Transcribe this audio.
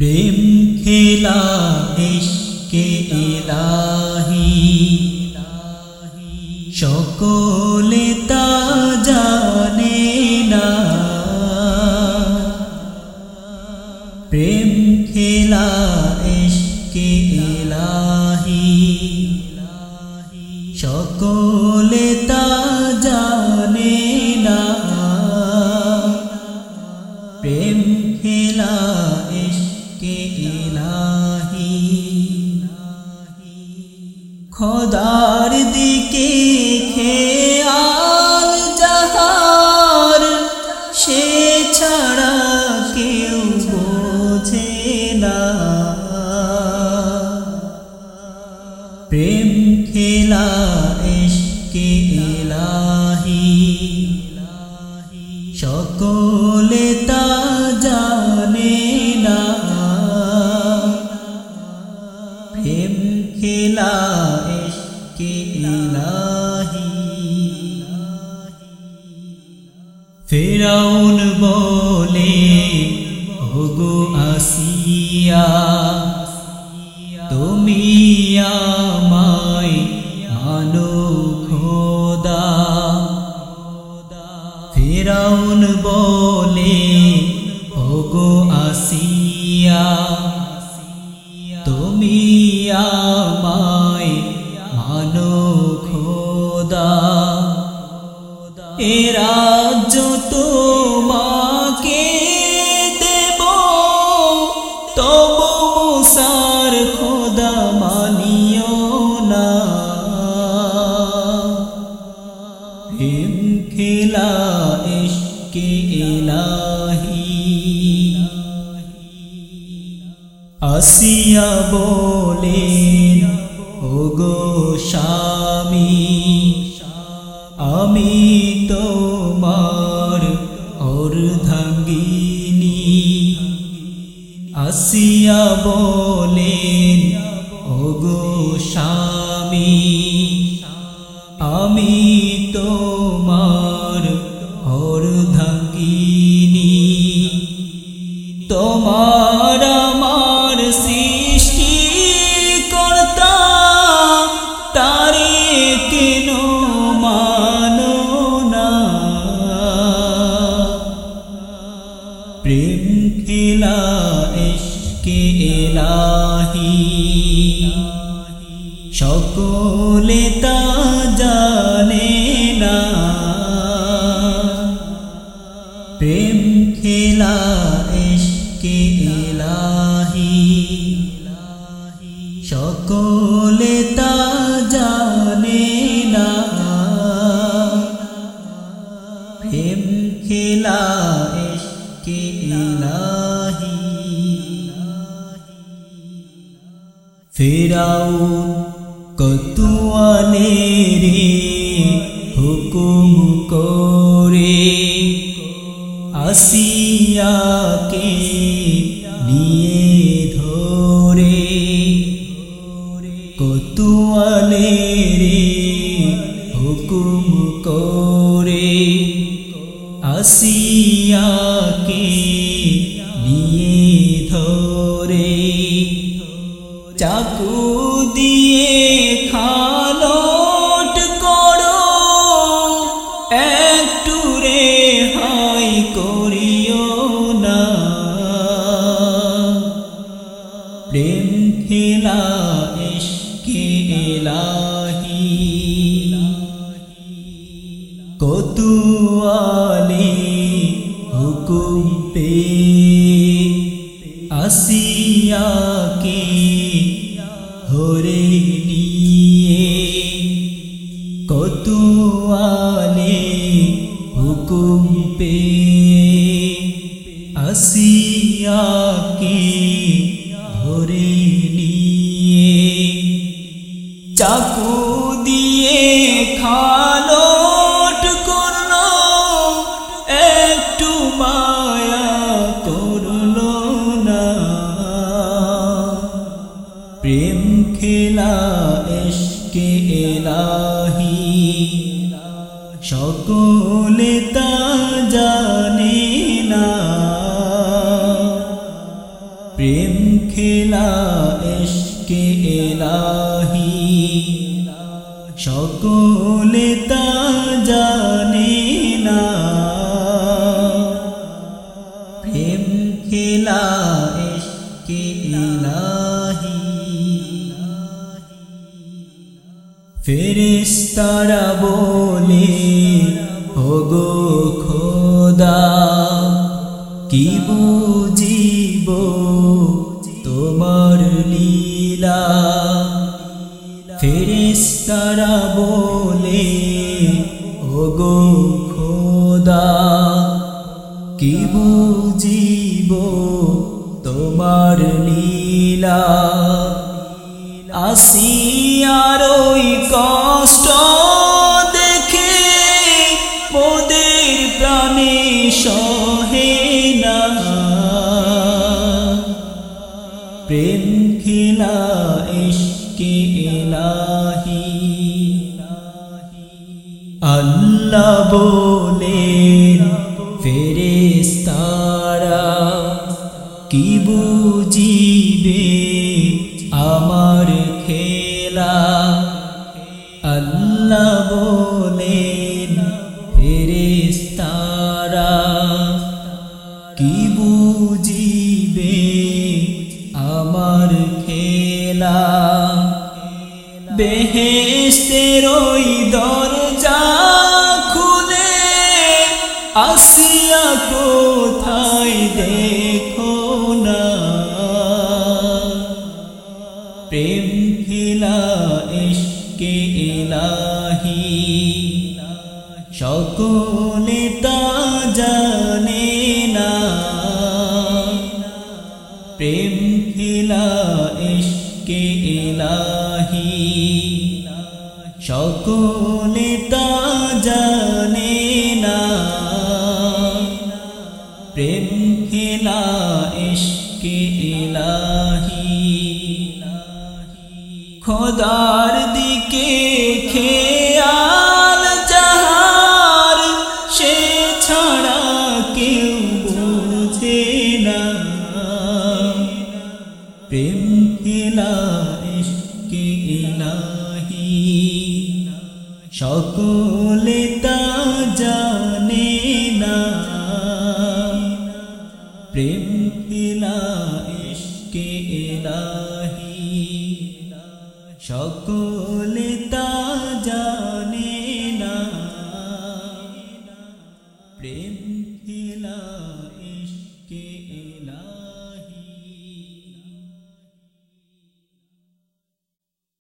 প্রেম খেলা ইশকে ইলাহি। সকলে তা জানে না। প্রেম খেলা ইশকে ইলাহি। সকলে খোদার তুমি আসিয়া বলেন ওগো স্বামী আমি তোমার অর্ধাঙ্গিনী। আসিয়া বলেন ওগো স্বামী আমি তোমার এলাহি সকলে তা জানে না। প্রেম খেলা ইশকে ইলাহি। সকলে ফেরাউন কতুয়ালে রে হুকুম করে আসিয়াকে নিয়ে ধরে। কতুয়ালে রে হুকুম করে আসিয়াকে চাকু দিয়ে খালোট করো। একটু রে হাই করিও না। প্রেম খেলা ইস্কি এলাহি। চাকু দিয়ে খালট করল, একটু মায়া করল না। প্রেম খেলা এসকে এলাহি, সকলে তা জানে না। প্রেম খেলা এসকে এলাহি সকলে তা জানে না। প্রেম খেলা এসকে এলাহি। ফেরেস্তারা বলে, ওগো খোদা, কি বুঝিব তোমার লীলা? ফেরেস্তারা বলে ওগো খোদা কি বুঝিব তোমার লীলা? আসিয়ার ওই কষ্ট ইশকে এলাহি আল্লাহ বলেন ফেরেস্তারা কি বুঝিবে আমার খেলা? আল্লাহ বলেন বেহেস্তের ওই দরজা খুলে আসিয়া কোথায় দেখো না? প্রেম খেলা ইশকে এলাহি সকলে তা সকলে তা জানে না। প্রেম খেলা ইশকে এলাহি। খোদার দিকে খেয়াল যাহার, সে ছাড়া কেউ না। প্রেম খেলা ইশকে ইলাহি সকলে তা জানে না। প্রেম খেলা ইশকে সকলে